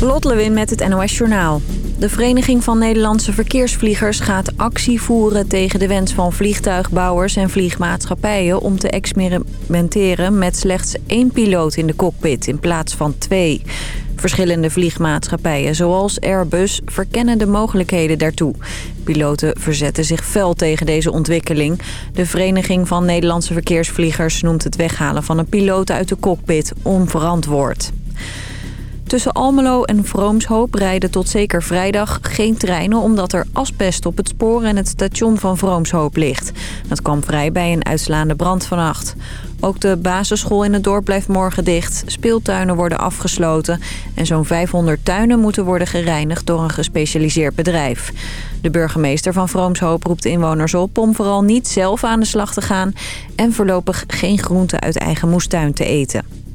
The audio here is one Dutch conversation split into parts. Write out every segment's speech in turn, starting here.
Lot Lewin met het NOS Journaal. De Vereniging van Nederlandse Verkeersvliegers gaat actie voeren tegen de wens van vliegtuigbouwers en vliegmaatschappijen om te experimenteren met slechts één piloot in de cockpit in plaats van twee. Verschillende vliegmaatschappijen zoals Airbus verkennen de mogelijkheden daartoe. Piloten verzetten zich fel tegen deze ontwikkeling. De Vereniging van Nederlandse Verkeersvliegers noemt het weghalen van een piloot uit de cockpit onverantwoord. Tussen Almelo en Vroomshoop rijden tot zeker vrijdag geen treinen... omdat er asbest op het spoor en het station van Vroomshoop ligt. Dat kwam vrij bij een uitslaande brand vannacht. Ook de basisschool in het dorp blijft morgen dicht. Speeltuinen worden afgesloten. En zo'n 500 tuinen moeten worden gereinigd door een gespecialiseerd bedrijf. De burgemeester van Vroomshoop roept inwoners op om vooral niet zelf aan de slag te gaan... en voorlopig geen groenten uit eigen moestuin te eten.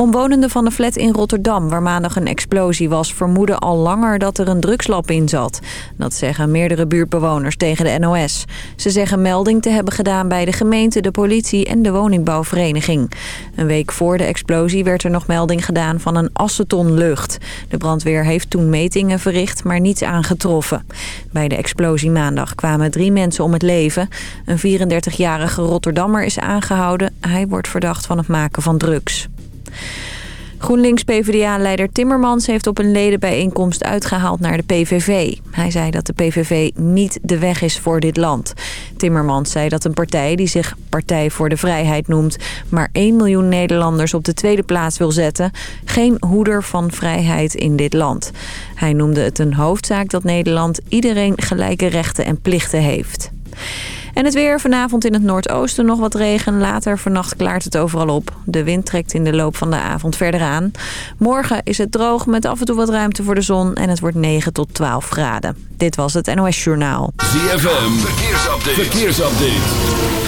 Omwonenden van de flat in Rotterdam, waar maandag een explosie was... vermoeden al langer dat er een drugslab in zat. Dat zeggen meerdere buurtbewoners tegen de NOS. Ze zeggen melding te hebben gedaan bij de gemeente, de politie en de woningbouwvereniging. Een week voor de explosie werd er nog melding gedaan van een aceton lucht. De brandweer heeft toen metingen verricht, maar niets aangetroffen. Bij de explosie maandag kwamen drie mensen om het leven. Een 34-jarige Rotterdammer is aangehouden. Hij wordt verdacht van het maken van drugs. GroenLinks-PVDA-leider Timmermans heeft op een ledenbijeenkomst uitgehaald naar de PVV. Hij zei dat de PVV niet de weg is voor dit land. Timmermans zei dat een partij die zich Partij voor de Vrijheid noemt... maar 1 miljoen Nederlanders op de tweede plaats wil zetten... geen hoeder van vrijheid in dit land. Hij noemde het een hoofdzaak dat Nederland iedereen gelijke rechten en plichten heeft. En het weer vanavond in het noordoosten nog wat regen. Later vannacht klaart het overal op. De wind trekt in de loop van de avond verder aan. Morgen is het droog met af en toe wat ruimte voor de zon. En het wordt 9 tot 12 graden. Dit was het NOS Journaal. ZFM, verkeersupdate. verkeersupdate.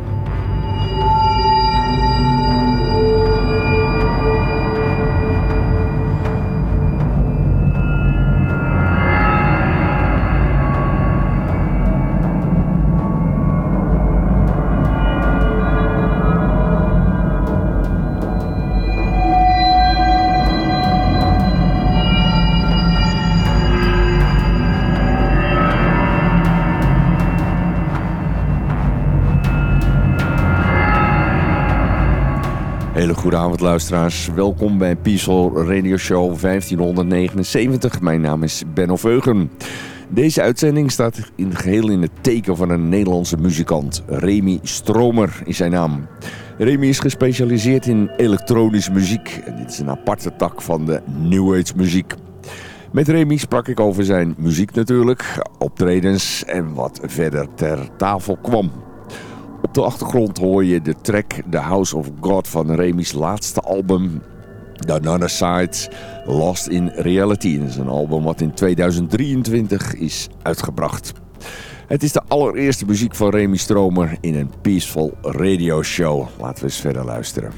Luisteraars. Welkom bij Peaceful Radio Show 1579. Mijn naam is Benno Veugen. Deze uitzending staat in geheel in het teken van een Nederlandse muzikant. Remy Stromer is zijn naam. Remy is gespecialiseerd in elektronische muziek. En dit is een aparte tak van de New Age muziek. Met Remy sprak ik over zijn muziek natuurlijk, optredens en wat verder ter tafel kwam. Op de achtergrond hoor je de track The House of God van Remy's laatste album. The Another Side, Lost in Reality. Dat is een album wat in 2023 is uitgebracht. Het is de allereerste muziek van Remy Stromer in een Peaceful Radio Show. Laten we eens verder luisteren.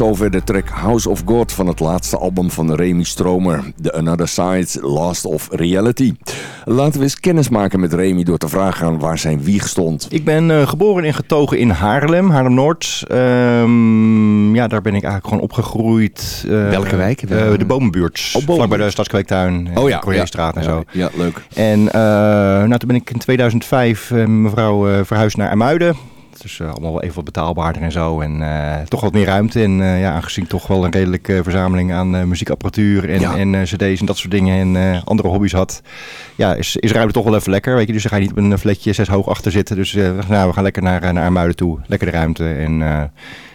Zover de track House of God van het laatste album van Remy Stromer. The Another Side, Last of Reality. Laten we eens kennis maken met Remy door te vragen aan waar zijn wieg stond. Ik ben uh, geboren en getogen in Haarlem, Haarlem-Noord. Um, ja, daar ben ik eigenlijk gewoon opgegroeid. Uh, Welke wijk? Uh, de Bomenbuurt. Oh, Vlak bij de Stadskweektuin. Oh ja. Corriestraat ja, en zo. Ja, leuk. En nou, toen ben ik in 2005 mevrouw verhuisd naar Amuiden. Dus uh, allemaal wel even wat betaalbaarder en zo. En uh, toch wat meer ruimte. En uh, ja, aangezien toch wel een redelijke verzameling aan muziekapparatuur en, ja. en cd's en dat soort dingen en andere hobby's had. Ja, is, is ruimte toch wel even lekker. Weet je, dus dan ga je niet op een fletje zes hoog achter zitten. Dus nou, we gaan lekker naar, naar Armuiden toe. Lekker de ruimte. En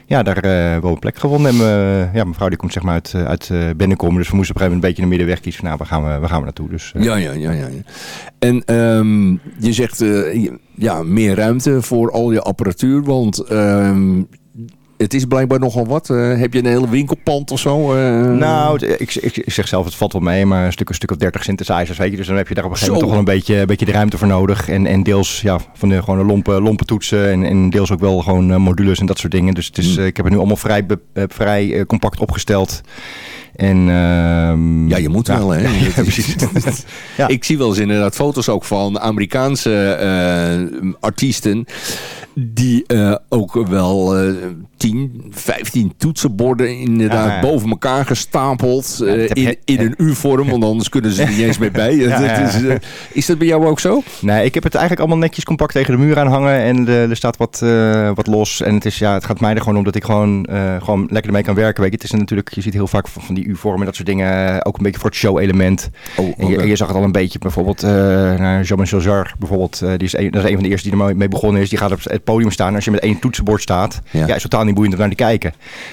ja, daar uh, wel een plek gevonden. En uh, ja, mevrouw die komt zeg maar uit, uh, uit Bennekom. Dus we moesten op een gegeven moment een beetje een middenweg kiezen. Nou, waar gaan we, waar gaan we naartoe? Dus, ja, ja, ja, ja. En um, je zegt ja, meer ruimte voor al je apparatuur. Want um, het is blijkbaar nogal wat. Uh, heb je een hele winkelpand of zo? Uh... Nou, ik, ik, ik, zeg zelf, het valt wel mee, maar een stuk, een stuk of 30 synthesizers, weet je. Dus dan heb je daar op een gegeven moment toch wel een beetje, een beetje de ruimte voor nodig. En, en deels ja, van de gewone lompe, lompe toetsen en, en deels ook wel gewoon uh, modules en dat soort dingen. Dus het is, mm. ik heb het nu allemaal vrij, vrij compact opgesteld. En, um, ja, je moet ja, wel, hè? Ja, precies. Ik zie wel eens inderdaad foto's ook van Amerikaanse uh, artiesten die uh, ook wel uh, 10, 15 toetsenborden inderdaad ja, ja. boven elkaar gestapeld uh, in, in een U-vorm, want anders kunnen ze er niet eens meer bij. Is, uh, is, dat bij jou ook zo? Nee, ik heb het eigenlijk allemaal netjes compact tegen de muur aan hangen en er staat wat, wat los. En het, is, ja, het gaat mij er gewoon om dat ik gewoon, gewoon lekker ermee kan werken. Weet je. Het is natuurlijk, je ziet heel vaak van, van die U-vormen en dat soort dingen ook een beetje voor het show-element. Oh, okay. en, je, en, je, zag het al een beetje bijvoorbeeld Jean-Michel Jarre bijvoorbeeld. die is een, dat is een van de eerste die ermee begonnen is. Die gaat op het podium staan. Als je met één toetsenbord staat, ja, ja is totaal niet boeiend om naar te kijken.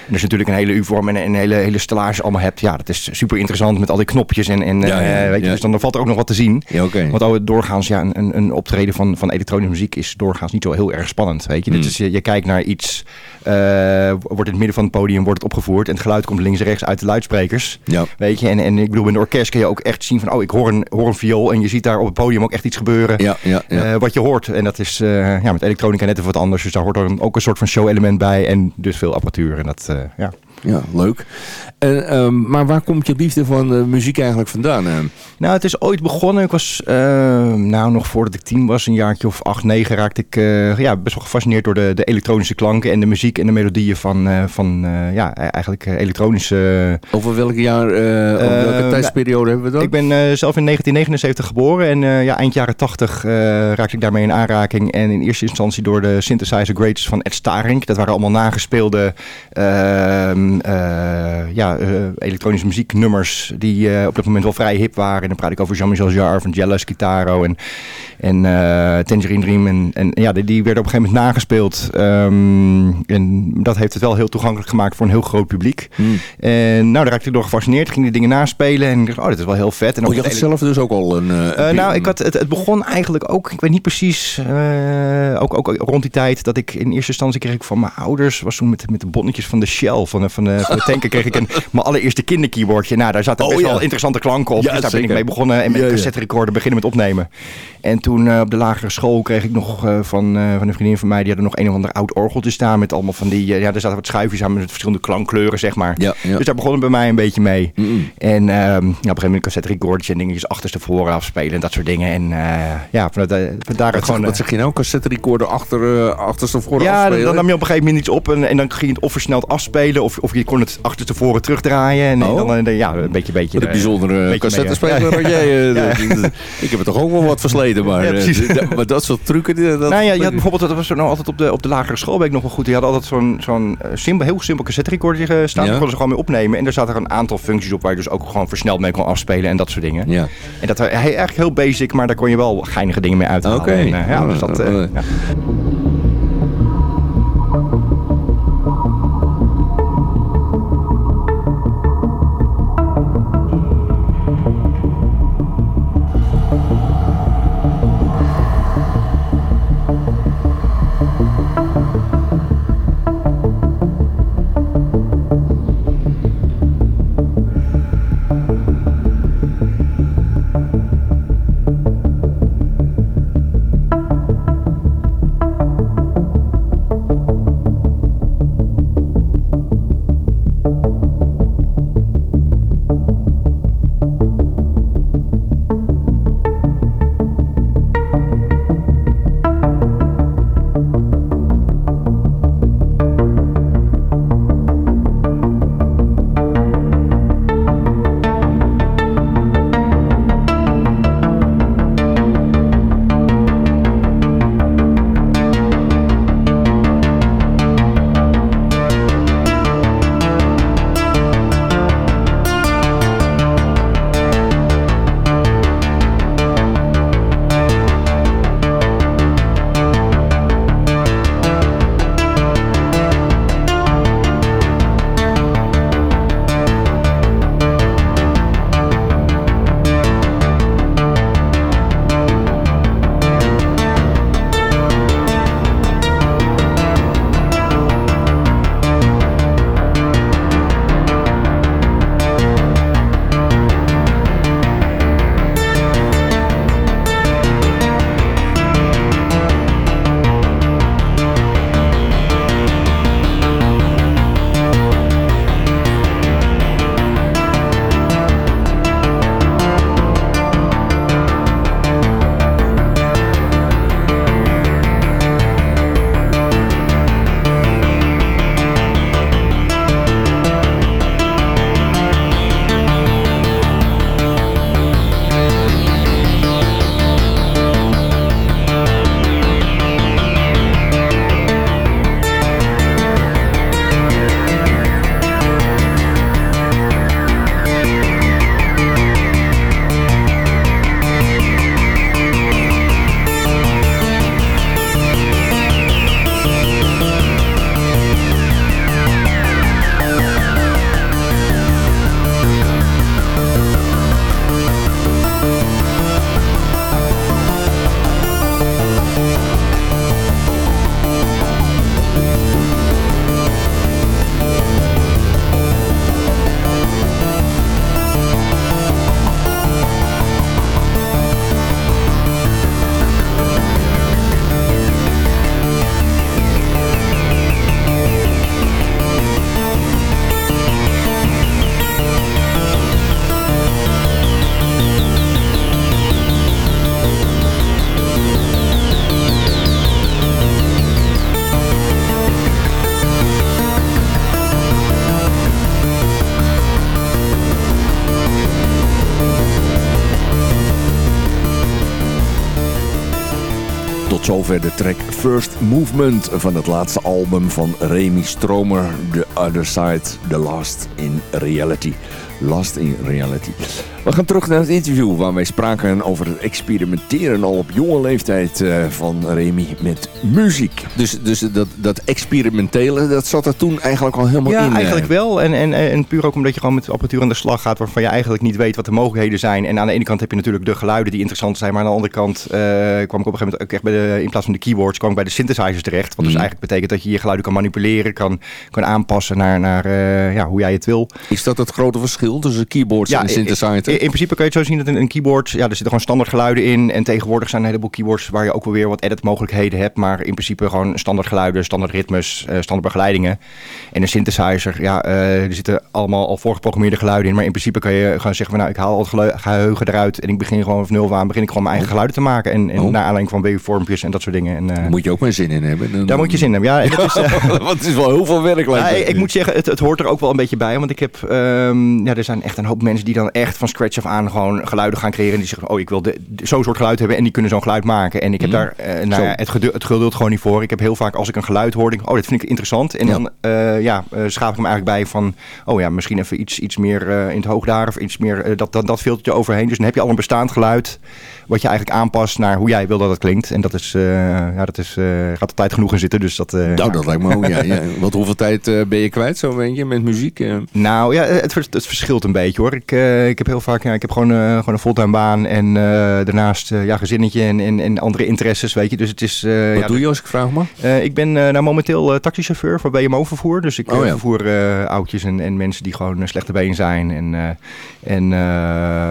En als je natuurlijk een hele U-vorm en een hele, hele stellage allemaal hebt, ja, dat is super interessant met al die knopjes en, en ja, ja, uh, weet je, dus dan valt er ook nog wat te zien. Ja, okay. Want oh, doorgaans, ja, een, een optreden van, van elektronische muziek is doorgaans niet zo heel erg spannend, weet je. Mm. Dit is, je, je kijkt naar iets, uh, wordt in het midden van het podium wordt het opgevoerd en het geluid komt links en rechts uit de luidsprekers, ja. weet je. En, en ik bedoel, in de orkest kun je ook echt zien van, oh, ik hoor een, hoor een viool en je ziet daar op het podium ook echt iets gebeuren, ja, ja, ja. Uh, wat je hoort. En dat is ja, met elektronica net even wat anders, dus daar hoort een, ook een soort van show-element bij en dus veel apparatuur. En dat, uh, ja. Ja, leuk. En, um, maar waar komt je liefde van uh, muziek eigenlijk vandaan? Uh? Nou, het is ooit begonnen. Ik was, uh, nou nog voordat ik tien was, een jaartje of acht, negen, raakte ik ja, best wel gefascineerd door de, de elektronische klanken en de muziek en de melodieën van, van ja, eigenlijk elektronische... Over welk jaar, over welke tijdsperiode hebben we dat? Ik ben zelf in 1979 geboren en ja, eind jaren 80 raakte ik daarmee in aanraking. En in eerste instantie door de synthesizer greats van Ed Starink. Dat waren allemaal nagespeelde... Uh, ja, uh, elektronische muzieknummers die uh, op dat moment wel vrij hip waren. En dan praat ik over Jean-Michel Jarre, van Jealous, Kitaro en, en Tangerine Dream. En, en ja, die, die werden op een gegeven moment nagespeeld. Um, en dat heeft het wel heel toegankelijk gemaakt voor een heel groot publiek. Hmm. En nou, daar raakte ik door gefascineerd. Ging die dingen naspelen en dacht, oh, dit is wel heel vet. En oh, je had zelf dus ook al een... een nou, ik had, het, het begon eigenlijk ook, ik weet niet precies, ook, ook rond die tijd dat ik in eerste instantie kreeg ik van mijn ouders, was toen met, met de bonnetjes van de Shell, van de, van de, van de tanker, kreeg ik een, mijn allereerste kinderkeyboardje. Nou, daar zaten best oh, ja. wel interessante klanken op. Ja, dus daar zeker. ben ik mee begonnen en met Ja, ja. cassette recorder beginnen met opnemen. En toen uh, op de lagere school kreeg ik nog uh, van, uh, van een vriendin van mij, die had er nog een of ander oud orgeltje staan met allemaal van die, ja, er zaten wat schuifjes aan met verschillende klankkleuren, zeg maar. Ja, ja. Dus daar begon het bij mij een beetje mee. Mm -mm. En um, ja, op een gegeven moment cassette recordertje en dingetjes achterstevoren afspelen en dat soort dingen. En ja, vanuit, vanuit daar Wat, gewoon... zeg, wat zeg je nou? Cassette recorder achter, uh, achterstevoren Ja, dan, afspelen? dan nam je op een gegeven moment iets op en, en dan ging je het of versneld afspelen of, of je kon het achterstevoren terugdraaien. En, Oh. dan, dan ja, een beetje... beetje Wat een bijzondere cassettespeler had jij. eh, Ik heb er toch ook wel wat versleten, maar, eh, maar dat soort trucken... die- Dat, Nou ja, je had bijvoorbeeld, dat was nou altijd op de, op de lagere school ben ik nog wel goed. Die hadden altijd zo'n zo'n eh, simpel, heel simpel cassette recorder eh, staan. Daar konden ze gewoon mee opnemen. En daar zaten er een aantal functies op waar je dus ook gewoon versneld mee kon afspelen en dat soort dingen. Ja. En dat was eigenlijk heel basic, maar daar kon je wel geinige dingen mee uithalen. Oké. Eh, ja, dus dat, eh, Eh, ja. De track First Movement van het laatste album van Remy Stromer, The Other Side, The Last in Reality. Last in Reality. We gaan terug naar het interview waar wij spraken over het experimenteren al op jonge leeftijd uh, van Remy met muziek. Dus, dus dat, dat experimentele, dat zat er toen eigenlijk al helemaal ja, in. Ja, eigenlijk wel. En, en, en puur ook omdat je gewoon met apparatuur aan de slag gaat waarvan je eigenlijk niet weet wat de mogelijkheden zijn. En aan de ene kant heb je natuurlijk de geluiden die interessant zijn, maar aan de andere kant uh, kwam ik op een gegeven moment ook echt bij de, in plaats van de keyboards, kwam ik bij de synthesizers terecht. Wat dus eigenlijk betekent dat je je geluiden kan manipuleren, kan, kan aanpassen naar, naar uh, ja, hoe jij het wil. Is dat het grote verschil tussen keyboards ja, en synthesizer? In, in, principe kan je het zo zien dat een, een keyboard, ja, er zitten gewoon standaard geluiden in. En tegenwoordig zijn een heleboel keyboards waar je ook wel weer wat edit mogelijkheden hebt. Maar in principe gewoon standaard geluiden, standaard ritmes, uh, standaard begeleidingen. En een synthesizer, ja, uh, er zitten allemaal al voorgeprogrammeerde geluiden in. Maar in principe kan je gewoon zeggen van nou, ik haal al het geheugen eruit. En ik begin gewoon van nul aan, begin ik gewoon mijn eigen geluiden te maken. En, en oh. naar aanleiding van wavevormpjes en dat soort dingen. En, uh, daar moet je ook maar zin in hebben. Dan... Daar moet je zin in hebben, ja. Dat is, Want het is wel heel veel werk. Ja, ik, ik moet zeggen, het, het hoort er ook wel een beetje bij. Want ik heb, um, ja, er zijn echt een hoop mensen die dan echt van scratch af aan gewoon geluiden gaan creëren. En die zeggen, oh, ik wil zo'n soort geluid hebben. En die kunnen zo'n geluid maken. En ik heb mm. daar uh, ja, het, het geduld gewoon niet voor. Ik heb heel vaak als ik een geluid hoor, denk ik, oh, dit vind ik interessant. En ja. dan uh, ja, uh, schaap ik hem eigenlijk bij van, oh ja, misschien even iets, iets meer in het hoogdaar of iets meer dat, dat, dat filtertje overheen. Dus dan heb je al een bestaand geluid wat je eigenlijk aanpast naar hoe jij wil dat het klinkt. En dat is, ja, dat is, gaat er tijd genoeg in zitten. Dus dat, nou, dat lijkt me ook, ja. ja. Want hoeveel tijd ben je kwijt, zo weet je, met muziek? Nou ja, het, het verschilt een beetje hoor. Ik, ik heb heel vaak, ja, ik heb gewoon, gewoon een fulltime baan en daarnaast ja, gezinnetje en, en, en, andere interesses, weet je. Dus het is... Ja, doe je als ik vraag mag? ik ben nou momenteel taxichauffeur voor BMO-vervoer. Dus ik oh, ja. vervoer oudjes en, en mensen die gewoon slechte been zijn. En, en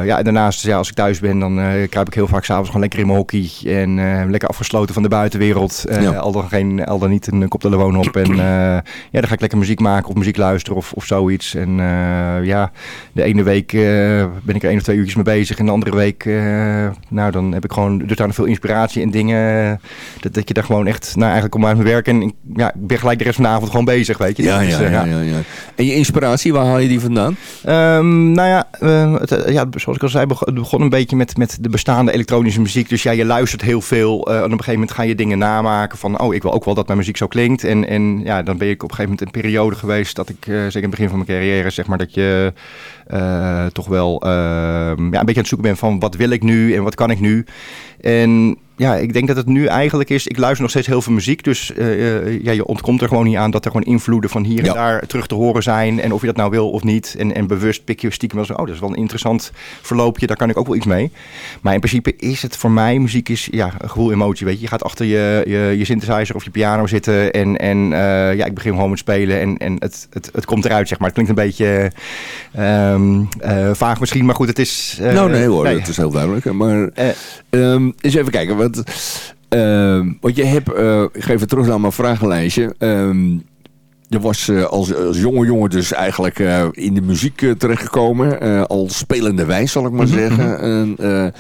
ja, daarnaast, ja, als ik thuis ben, dan kruip ik heel vaak s'avonds gewoon lekker in mijn hockey. En lekker afgesloten van de buitenwereld. Ja. Al, dan geen, al dan niet een koptelefoon op. En ja, dan ga ik lekker muziek maken of muziek luisteren of, of zoiets. En ja, de ene week ben ik er één of twee uurtjes mee bezig. En de andere week, nou, dan heb ik gewoon dus daar veel inspiratie en dingen. Dat, dat je daar gewoon echt, nou, eigenlijk om uit mijn werk. En ja, ik ben gelijk de rest van de avond gewoon bezig, weet je. Ja, dus, ja, ja, ja, ja, En je inspiratie, waar haal je die vandaan? Um, nou ja, uh, het, ja, zoals ik al zei, begon, begon een beetje met, met de bestaande elektronische muziek. Dus ja, je luistert heel veel. Uh, en op een gegeven moment ga je dingen namaken van, oh, ik wil ook wel dat mijn muziek zo klinkt. En, en ja, dan ben ik op een gegeven moment een periode geweest dat ik, zeker in het begin van mijn carrière, zeg maar, dat je toch wel uh, ja, een beetje aan het zoeken ben van wat wil ik nu en wat kan ik nu. En ja, ik denk dat het nu eigenlijk is. Ik luister nog steeds heel veel muziek. Dus uh, ja, je ontkomt er gewoon niet aan dat er gewoon invloeden van hier ja. en daar terug te horen zijn. En of je dat nou wil of niet. En, en bewust pik je stiekem wel zo. Oh, dat is wel een interessant verloopje. Daar kan ik ook wel iets mee. Maar in principe is het voor mij muziek is ja, een gevoel emotie. Weet je, je gaat achter je, je, je synthesizer of je piano zitten. En, en uh, ja, ik begin gewoon met spelen. En, en het, het, het komt eruit, zeg maar. Het klinkt een beetje um, uh, vaag misschien. Maar goed, het is. nou, nee hoor, nee. dat is heel duidelijk. Maar um, eens even kijken. Want, uh, want je hebt, uh, ik geef het terug naar mijn vragenlijstje. Um, je was uh, als, als, jonge jongen dus eigenlijk uh, in de muziek uh, terechtgekomen. al spelende wijs zal ik maar mm -hmm. zeggen. En,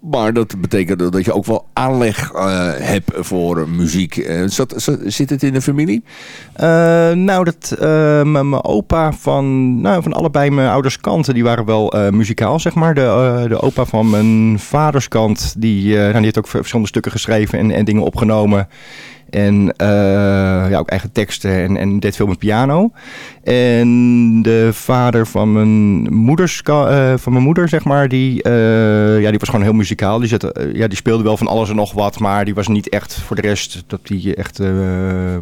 maar dat betekent dat je ook wel aanleg hebt voor muziek. Zat, zit het in de familie? nou, dat, mijn opa van, nou, van allebei mijn ouders kanten, die waren wel muzikaal, zeg maar. De, de opa van mijn vaders kant, die, nou, die heeft ook verschillende stukken geschreven en, en dingen opgenomen. En uh, ja, ook eigen teksten en, en deed veel met piano. En de vader van mijn, moeders, uh, van mijn moeder, zeg maar, die, uh, ja, die was gewoon heel muzikaal. Die, zette, ja, die speelde wel van alles en nog wat, maar die was niet echt voor de rest dat hij echt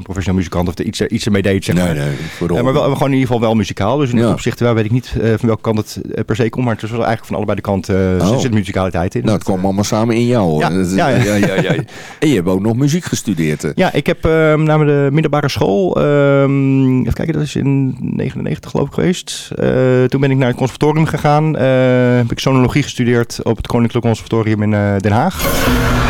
professioneel muzikant of er iets, iets ermee deed, zeg maar. Nee, nee, maar wel, gewoon in ieder geval wel muzikaal. Dus in ja. dat opzicht wel weet ik niet van welke kant het per se komt, maar het was wel eigenlijk van allebei de kanten oh. zit muzikaliteit in. Nou, het kwam allemaal samen in jou. Hoor. Ja, ja, ja. ja, ja, En je hebt ook nog muziek gestudeerd. Ja, ik heb na de middelbare school, um, even kijken, dat is in 99 geloof ik geweest. Uh, toen ben ik naar het conservatorium gegaan. Uh, heb ik sonologie gestudeerd op het Koninklijk Conservatorium in uh, Den Haag.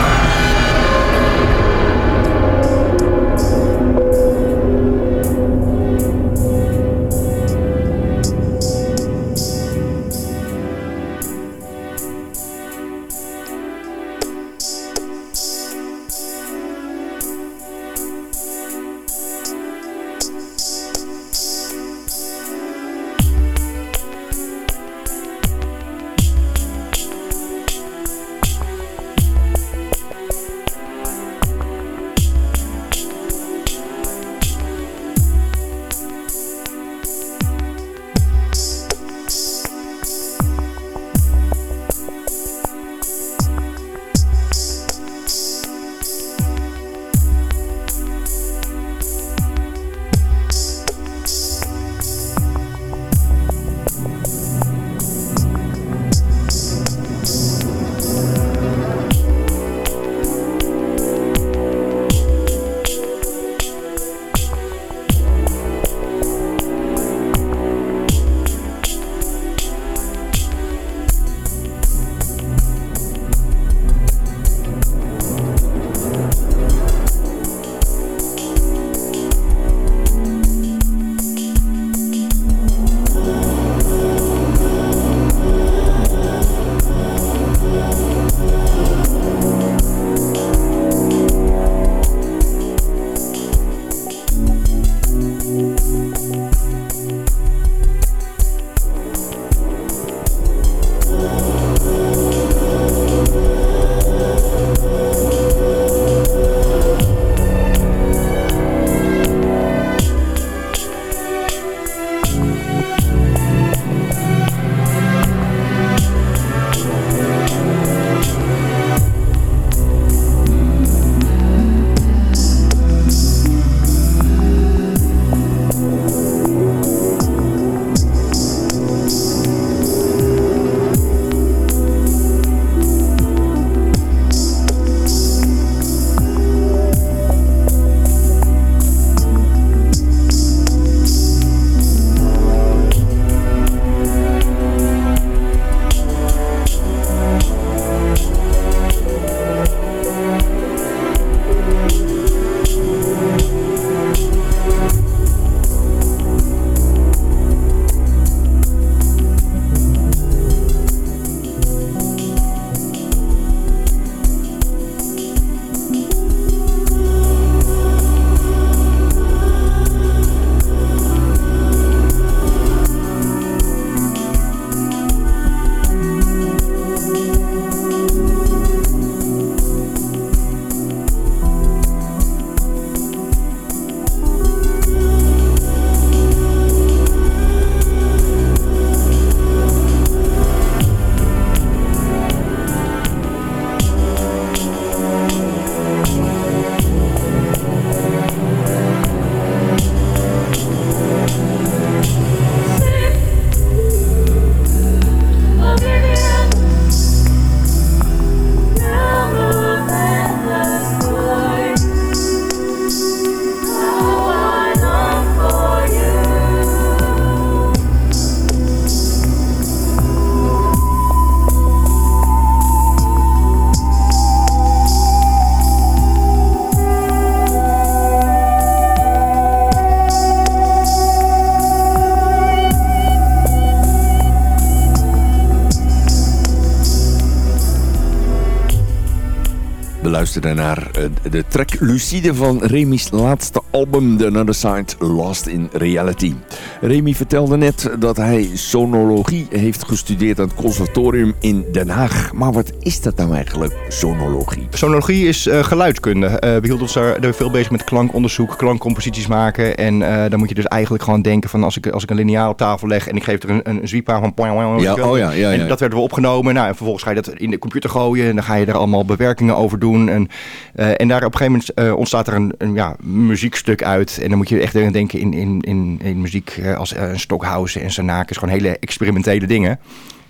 We luisteren naar eh, de track Lucide van Remy's laatste album The Another Side Lost in Reality. Remy vertelde net dat hij sonologie heeft gestudeerd aan het conservatorium in Den Haag. Maar wat is dat nou eigenlijk, sonologie? Sonologie is uh, geluidskunde. Uh, we hielden ons daar, daar veel bezig met klankonderzoek, klankcomposities maken. En uh, dan moet je dus eigenlijk gewoon denken van als ik, als ik een lineaal op tafel leg en ik geef er een, een zwiep aan van... Ja, oh ja, ja, ja. En dat werden we opgenomen. Nou, en vervolgens ga je dat in de computer gooien en dan ga je er allemaal bewerkingen over doen. En, en daar op een gegeven moment ontstaat er een, een ja, muziekstuk uit. En dan moet je echt denken in, in, in, in muziek als uh, Stockhausen en Sanakis. Gewoon hele experimentele dingen.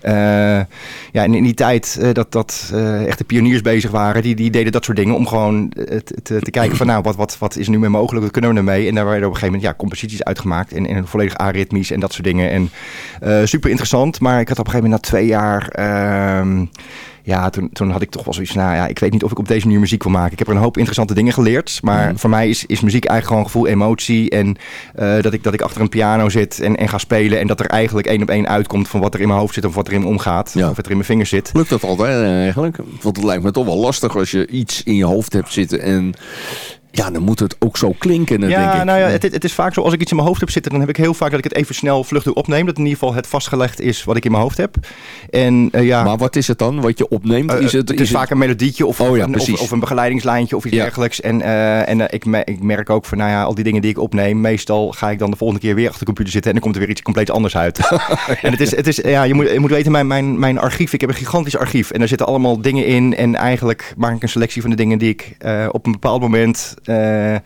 Uh, ja, en in die tijd uh, dat, dat uh, echt de pioniers bezig waren, die, die deden dat soort dingen om gewoon te, te, kijken van nou, wat, wat, wat is nu mee mogelijk, wat kunnen we ermee? En daar werden op een gegeven moment ja, composities uitgemaakt en, en volledig aritmisch en dat soort dingen. En super interessant, maar ik had op een gegeven moment na twee jaar ehm, ja, toen, toen had ik toch wel zoiets nou ja, ik weet niet of ik op deze manier muziek wil maken. Ik heb er een hoop interessante dingen geleerd, maar mm. voor mij is, is muziek eigenlijk gewoon gevoel, emotie en uh, dat, ik, dat ik achter een piano zit en, en ga spelen en dat er eigenlijk één op één uitkomt van wat er in mijn hoofd zit of wat er in me omgaat, ja. of wat er in mijn vingers zit. Lukt dat altijd eigenlijk? Want het lijkt me toch wel lastig als je iets in je hoofd hebt zitten en ja, dan moet het ook zo klinken. Ja, denk ik. nou ja, het, het, is vaak zo. Als ik iets in mijn hoofd heb zitten, dan heb ik heel vaak dat ik het even snel vluchtig opneem. Dat in ieder geval het vastgelegd is wat ik in mijn hoofd heb. En, uh, ja, maar wat is het dan wat je opneemt? Uh, is het, het is, is vaak een melodietje of, oh, ja, een, of, of, een begeleidingslijntje of iets ja. dergelijks. En, uh, en ik, me, ik merk ook van, nou ja, al die dingen die ik opneem, meestal ga ik dan de volgende keer weer achter de computer zitten en dan komt er weer iets compleet anders uit. en het is, het is ja, je moet, je moet weten, mijn, mijn, mijn archief, ik heb een gigantisch archief en daar zitten allemaal dingen in. En eigenlijk maak ik een selectie van de dingen die ik op een bepaald moment bij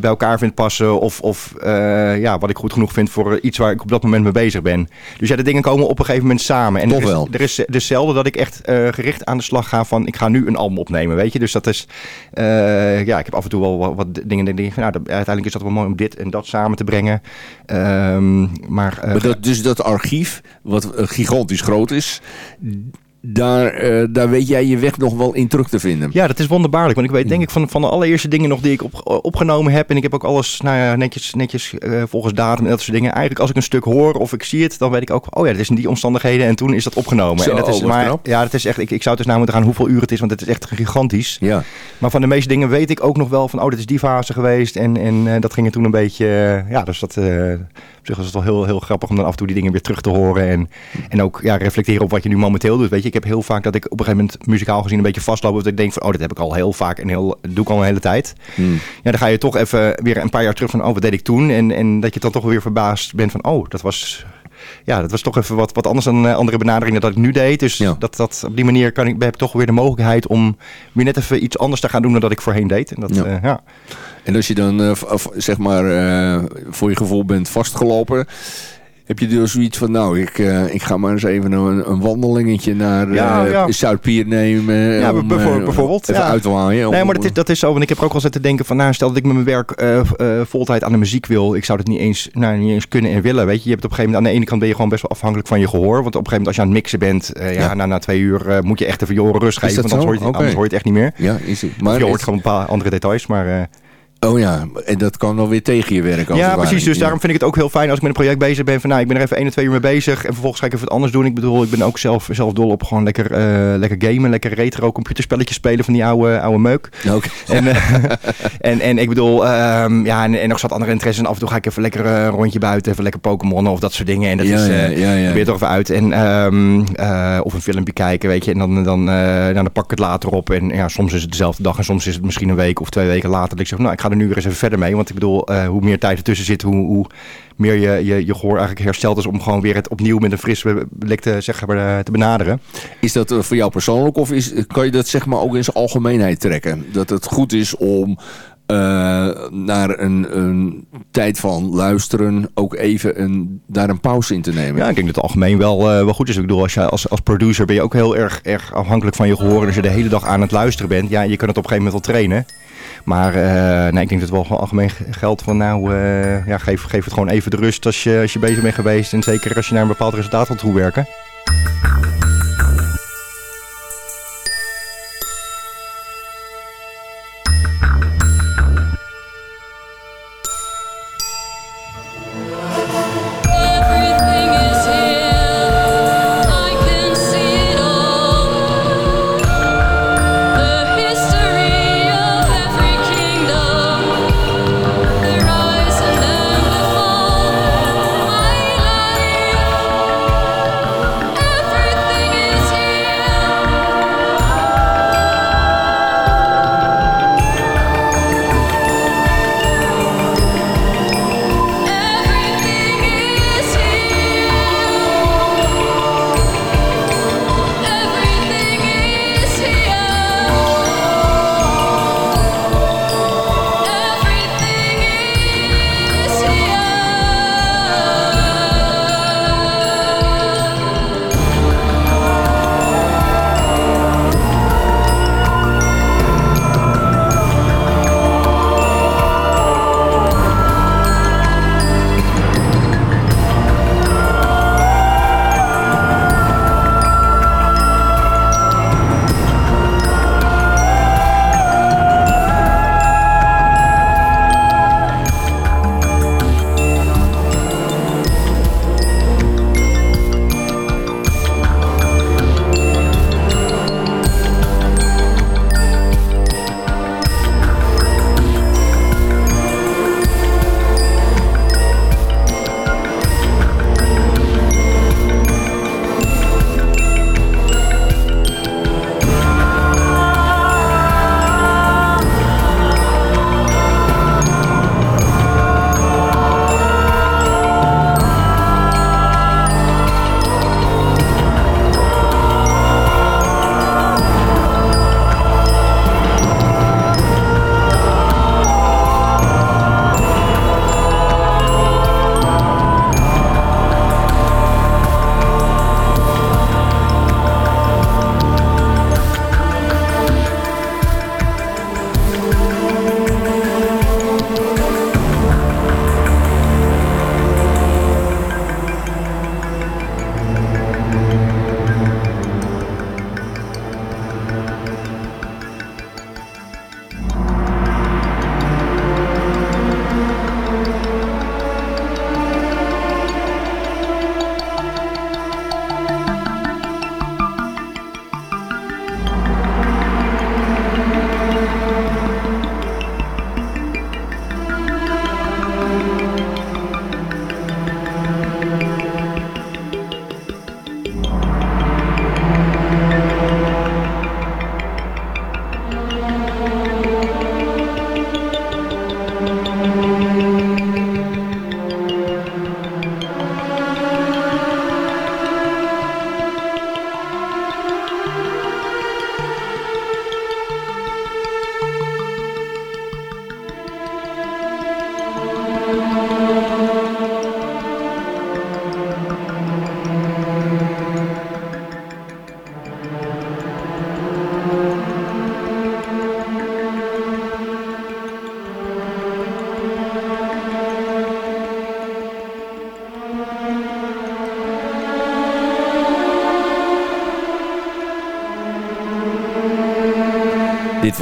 elkaar vind passen. Of, of uh, ja, wat ik goed genoeg vind voor iets waar ik op dat moment mee bezig ben. Dus ja, de dingen komen op een gegeven moment samen. En Toch er is, wel. er is zelden dat ik echt gericht aan de slag ga van ik ga nu een album opnemen, weet je. Dus dat is, ja, ik heb af en toe wel wat, wat dingen die van, nou, uiteindelijk is dat wel mooi om dit en dat samen te brengen. Um, maar, maar dat, dus dat archief, wat gigantisch groot is, daar, uh, daar weet jij je weg nog wel in terug te vinden. Ja, dat is wonderbaarlijk. Want ik weet denk ik van, van de allereerste dingen nog die ik op, opgenomen heb. En ik heb ook alles nou ja, netjes, netjes uh, volgens datum en dat soort dingen. Eigenlijk als ik een stuk hoor of ik zie het, dan weet ik ook... Oh ja, dat is in die omstandigheden en toen is dat opgenomen. Zo, en dat is, maar, knap. ja, dat is echt, ik, ik zou het dus nou moeten gaan hoeveel uur het is. Want het is echt gigantisch. Ja. Maar van de meeste dingen weet ik ook nog wel van... Oh, dit is die fase geweest. En, en uh, dat ging er toen een beetje... ja, dus dat... op zich was het wel heel, heel grappig om dan af en toe die dingen weer terug te horen. En, en ook ja, reflecteren op wat je nu momenteel doet. Weet je, ik heb heel vaak dat ik op een gegeven moment muzikaal gezien een beetje vastloop. Dat ik denk van, oh, dit heb ik al heel vaak en heel, dat doe ik al een hele tijd. Hmm. Ja, dan ga je toch even weer een paar jaar terug van, oh, wat deed ik toen? En, en dat je dan toch weer verbaasd bent van, oh, dat was... Ja, dat was toch even wat, wat anders dan uh, andere benaderingen dat ik nu deed. Dus ja. dat, dat, op die manier kan ik, heb ik toch weer de mogelijkheid om weer net even iets anders te gaan doen dan dat ik voorheen deed. En, dat, ja. Ja. en als je dan, uh, zeg maar, voor je gevoel bent vastgelopen heb je dus zoiets van, nou, ik, uh, ik ga maar eens even een, een wandelingetje naar uh, ja, ja. Zuidpier nemen. Ja, om, bijvoorbeeld. Uh, bijvoorbeeld even ja. uit te waaien. Nee, maar dat is, dat is zo. Want ik heb er ook wel zitten denken van, nou, stel dat ik met mijn werk uh, voltijd aan de muziek wil. Ik zou dat niet eens, nou, niet eens kunnen en willen, weet je. Je hebt op een gegeven moment, aan de ene kant ben je gewoon best wel afhankelijk van je gehoor. Want op een gegeven moment als je aan het mixen bent, ja, ja. Na, na twee uur moet je echt even je oren rust geven. Want anders hoor, je, okay. anders hoor je het echt niet meer. Ja, is het. Maar je hoort gewoon een paar andere details, maar... Oh ja, en dat kan wel weer tegen je werken. Ja, precies. Dus ja. daarom vind ik het ook heel fijn als ik met een project bezig ben. Van nou, ik ben er even 1 of 2 uur mee bezig. En vervolgens ga ik even wat anders doen. Ik bedoel, ik ben ook zelf, zelf dol op gewoon lekker, uh, lekker gamen. Lekker retro computerspelletjes spelen van die oude, oude meuk. Okay. En, uh, en, en ik bedoel, um, ja, en, en nog zat andere interesses. En af en toe ga ik even lekker een uh, rondje buiten. Even lekker Pokémon of dat soort dingen. En dat ja, is, ja, ja, ja. probeer toch even uit. En, um, of een filmpje kijken, weet je. En dan, dan, nou, dan pak ik het later op. En ja, soms is het dezelfde dag. En soms is het misschien een week of twee weken later. Dat ik zeg, nou, ik ga nu weer eens even verder mee. Want ik bedoel, uh, hoe meer tijd ertussen zit, hoe, hoe meer je, je, je gehoor eigenlijk hersteld is om gewoon weer het opnieuw met een frisse blik te, zeg maar, te benaderen. Is dat uh, voor jou persoonlijk of is, kan je dat zeg maar ook in zijn algemeenheid trekken? Dat het goed is om uh, naar een, een, tijd van luisteren ook even een, daar een pauze in te nemen. Ja, ik denk dat het algemeen wel, uh, wel goed is. Ik bedoel, als, je, als, als producer ben je ook heel erg, erg afhankelijk van je gehoor. En als je de hele dag aan het luisteren bent, ja, je kan het op een gegeven moment wel trainen. Maar uh, nee, ik denk dat het wel algemeen geldt van nou, uh, ja, geef, geef het gewoon even de rust als je, als je bezig bent geweest. En zeker als je naar een bepaald resultaat wilt toewerken. History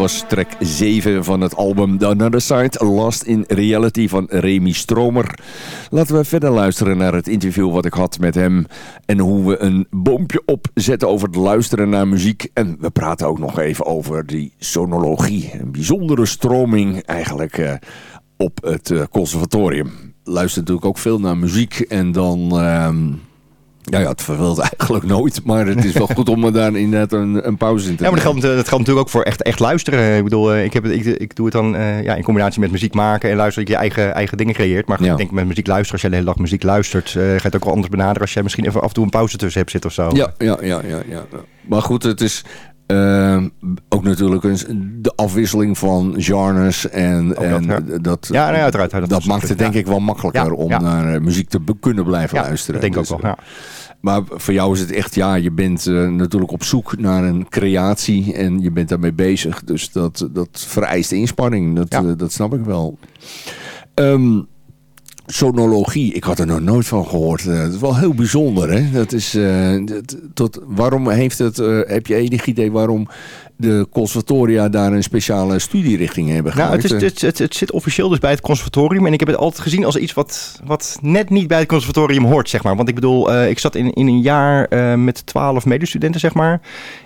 was track 7 van het album The Another Side, Lost in Reality van Remy Stromer. Laten we verder luisteren naar het interview wat ik had met hem. En hoe we een boompje opzetten over het luisteren naar muziek. En we praten ook nog even over die sonologie. Een bijzondere stroming eigenlijk uh, op het uh, conservatorium. Luistert natuurlijk ook veel naar muziek en dan... Uh, ja, ja, het verveelt eigenlijk nooit. Maar het is wel goed om er daar inderdaad een, een pauze in te Ja, maar dat geldt, dat geldt natuurlijk ook voor echt, echt luisteren. Ik bedoel, ik, heb, ik, ik doe het dan uh, ja, in combinatie met muziek maken en luisteren dat je eigen, eigen dingen creëert. Maar ja. ik denk met muziek luisteren, als je de hele dag muziek luistert, uh, ga je het ook wel anders benaderen als jij misschien even af en toe een pauze tussen hebt zitten of zo. Ja, ja, ja, ja. ja. Maar goed, het is... Uh, ook natuurlijk de afwisseling van genres en, en dat, ja. dat, ja, nee, uiteraard, dat, dat maakt het denk ik wel makkelijker om naar muziek te kunnen blijven luisteren. Dat denk ik dus, ook wel, ja. Maar voor jou is het echt, ja, je bent uh, natuurlijk op zoek naar een creatie en je bent daarmee bezig. Dus dat, dat vereist inspanning, dat, uh, dat snap ik wel. Um, sonologie, ik had er nog nooit van gehoord. Uh, dat is wel heel bijzonder, hè? Dat is, tot, waarom heeft het, heb je enig idee waarom de conservatoria daar een speciale studierichting hebben nou, gemaakt? het, is, het, het, het, zit officieel dus bij het conservatorium. En ik heb het altijd gezien als iets wat, wat net niet bij het conservatorium hoort, zeg maar. Want ik bedoel, uh, ik zat in, in een jaar uh, met twaalf medestudenten, zeg maar.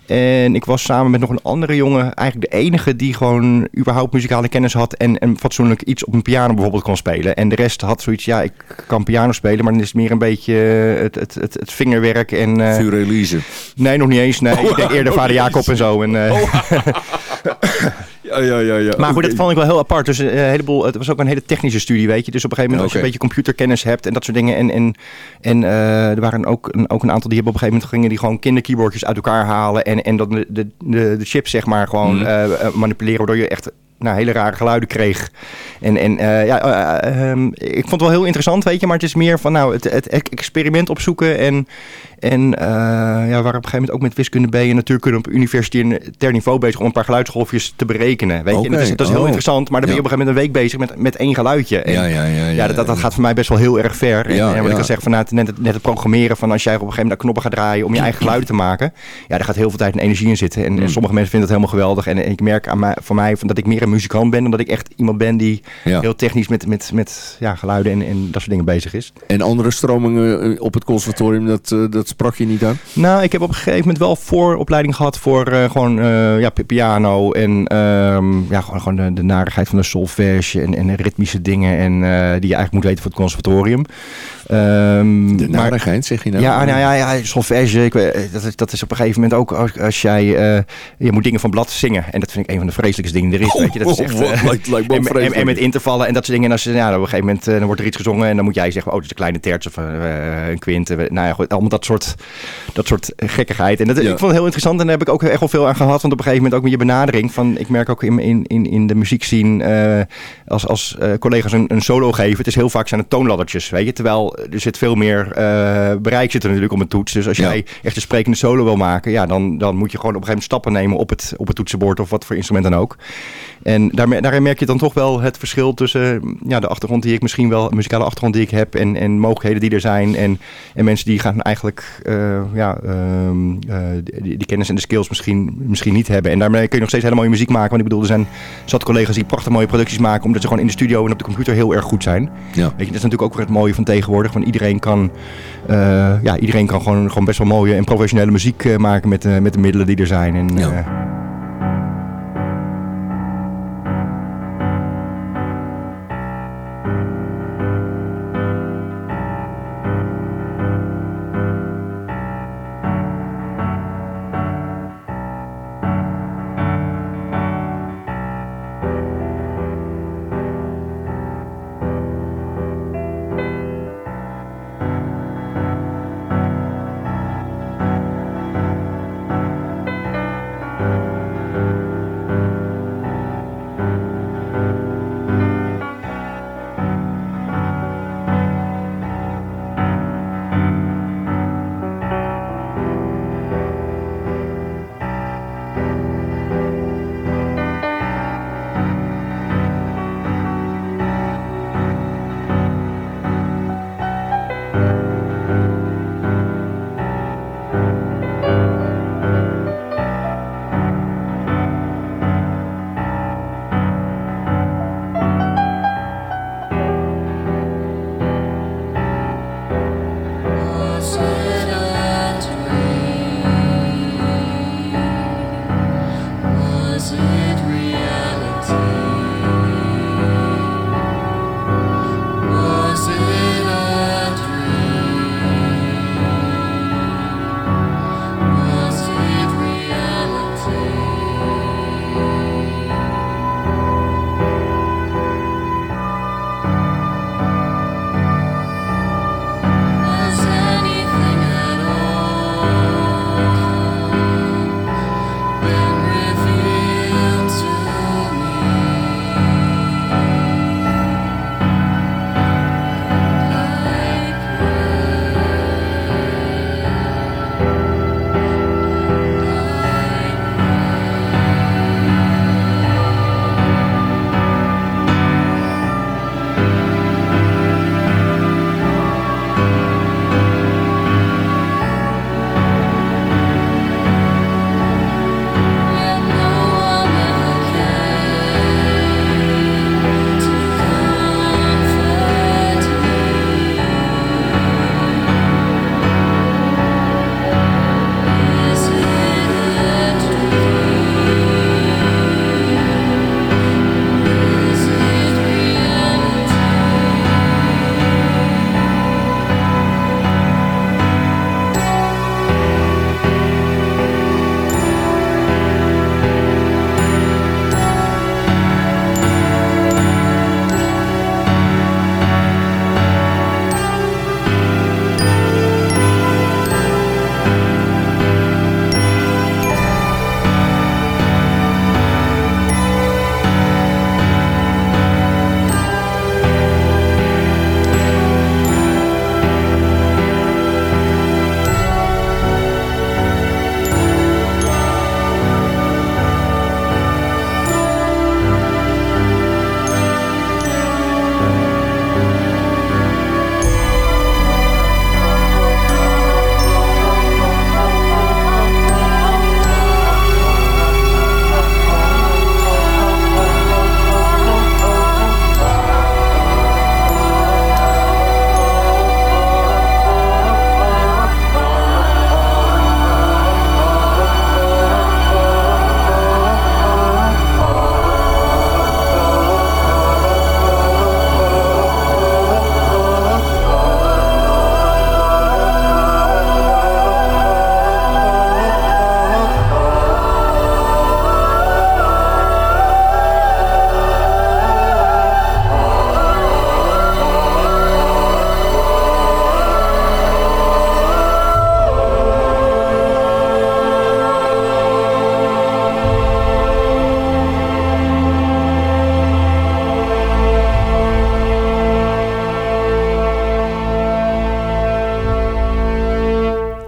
En ik was samen met nog een andere jongen eigenlijk de enige die gewoon überhaupt muzikale kennis had. En, en fatsoenlijk iets op een piano bijvoorbeeld kon spelen. En de rest had zoiets, ja, ik kan piano spelen, maar dan is het meer een beetje het, het, het, het vingerwerk. en uh, Vuur. Nee, nog niet eens. Nee, oh, ik denk eerder oh, vader Jacob en zo. En, uh, oh. ja, ja, ja, ja. Maar goed, dat vond ik wel heel apart. Dus een heleboel, het was ook een hele technische studie, weet je. Dus op een gegeven moment, okay. als je een beetje computerkennis hebt en dat soort dingen. En, en, en uh, er waren ook een, ook een aantal die hebben op een gegeven moment gingen die gewoon kinderkeyboardjes uit elkaar halen. En, en dan de, de, de, zeg maar, gewoon mm. uh, manipuleren. Waardoor je echt nou, hele rare geluiden kreeg. En, en uh, ja, uh, um, ik vond het wel heel interessant, weet je. Maar het is meer van nou, het, het experiment opzoeken. En, en uh, ja, we waren op een gegeven moment ook met wiskunde B en natuurkunde op universitair niveau bezig om een paar geluidsgolfjes te berekenen. Weet je, okay. dat is, dat is heel oh. interessant. Maar dan ben je op een gegeven moment een week bezig met, met één geluidje. En, ja, ja, ja, ja, dat, dat gaat voor mij best wel heel erg ver. En, en wat ik al zeg, van nou, net, het, net het programmeren van als jij op een gegeven moment knoppen gaat draaien om je eigen geluiden te maken. Ja, daar gaat heel veel tijd en energie in zitten. En, en sommige mensen vinden het helemaal geweldig. En, en ik merk aan mij, van mij van dat ik meer een muzikant ben dan dat ik echt iemand ben die heel technisch met, met, met ja, geluiden en, en dat soort dingen bezig is. En andere stromingen op het conservatorium, dat, uh, sprak je niet aan? Nou, ik heb op een gegeven moment wel vooropleiding gehad voor uh, gewoon uh, ja, piano en um, ja, gewoon, gewoon de, de narigheid van de solfège en, en ritmische dingen en die je eigenlijk moet weten voor het conservatorium. Um, de narigheid, zeg je nou? Ja, nou ja, ja solfège, ik, dat, is, dat is op een gegeven moment ook als, als jij, je moet dingen van blad zingen en dat vind ik een van de vreselijkste dingen er is. Oh, weet je, dat is echt, oh, lijkt, lijkt en, en, en, met intervallen en dat soort dingen. En als, ja, op een gegeven moment dan wordt er iets gezongen en dan moet jij zeggen, oh, het is een kleine terts of uh, een kwint. Nou ja, goed, allemaal dat soort, dat soort gekkigheid. En dat, ja. ik vond het heel interessant en daar heb ik ook echt wel veel aan gehad. Want op een gegeven moment ook met je benadering van, ik merk ook in, in, in, in de muziek zien uh, als, als collega's een, een solo geven. Het is heel vaak zijn het toonladdertjes, weet je. Terwijl er zit veel meer bereik zit er natuurlijk op een toets. Dus als jij echt een sprekende solo wil maken, ja, dan, dan moet je gewoon op een gegeven moment stappen nemen op het, op het toetsenbord of wat voor instrument dan ook. En daarmee, daarin merk je dan toch wel het verschil tussen ja, de achtergrond die ik misschien wel, muzikale achtergrond die ik heb en, en mogelijkheden die er zijn. En, en mensen die gaan eigenlijk uh, ja, uh, die, die, kennis en de skills misschien, misschien niet hebben. En daarmee kun je nog steeds hele mooie muziek maken. Want ik bedoel, er zijn zat collega's die prachtig mooie producties maken, omdat ze gewoon in de studio en op de computer heel erg goed zijn. Ja. Weet je, dat is natuurlijk ook weer het mooie van tegenwoordig. Want iedereen kan, ja, iedereen kan gewoon, gewoon best wel mooie en professionele muziek maken met, met de middelen die er zijn. En, ja.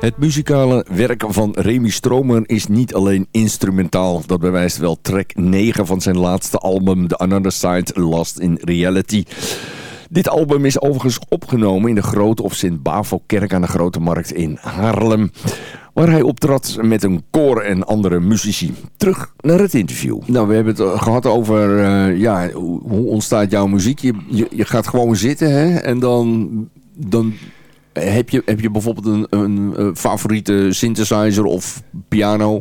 Het muzikale werk van Remy Stromer is niet alleen instrumentaal. Dat bewijst wel track 9 van zijn laatste album The Another Side Lost in Reality. Dit album is overigens opgenomen in de Grote of Sint-Bavo-kerk aan de Grote Markt in Haarlem. Waar hij optrad met een koor en andere muzici. Terug naar het interview. Nou, we hebben het eh, gehad over uh, ja, hoe ontstaat jouw muziek. Je, je, je gaat gewoon zitten hè, en dan, dan heb je, heb je bijvoorbeeld een, een, favoriete synthesizer of piano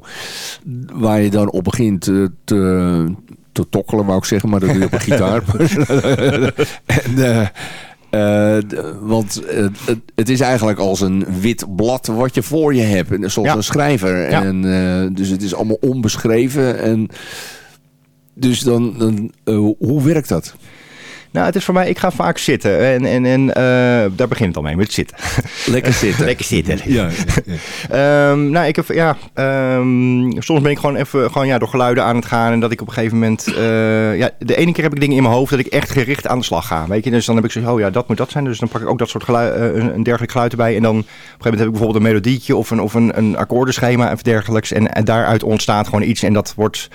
waar je dan op begint te, te tokkelen, wou ik zeggen, maar dat doe je op een gitaar. en, uh, uh, want uh, het, het, is eigenlijk als een wit blad wat je voor je hebt, zoals ja. een schrijver. Ja. En, dus het is allemaal onbeschreven. En, dus dan, dan hoe werkt dat? Nou, het is voor mij, ik ga vaak zitten. En, en, en uh, daar begint het al mee, met zitten. Lekker zitten. Lekker zitten. Ja, ja. um, nou, ik heb, ja, um, soms ben ik gewoon even gewoon, ja, door geluiden aan het gaan. En dat ik op een gegeven moment, uh, ja, de ene keer heb ik dingen in mijn hoofd dat ik echt gericht aan de slag ga. Weet je, dus dan heb ik zo, oh ja, dat moet dat zijn. Dus dan pak ik ook dat soort geluid, uh, een, een dergelijk geluid erbij. En dan op een gegeven moment heb ik bijvoorbeeld een melodietje of een, of een, een akkoordenschema of dergelijks. En, en daaruit ontstaat gewoon iets. En dat wordt,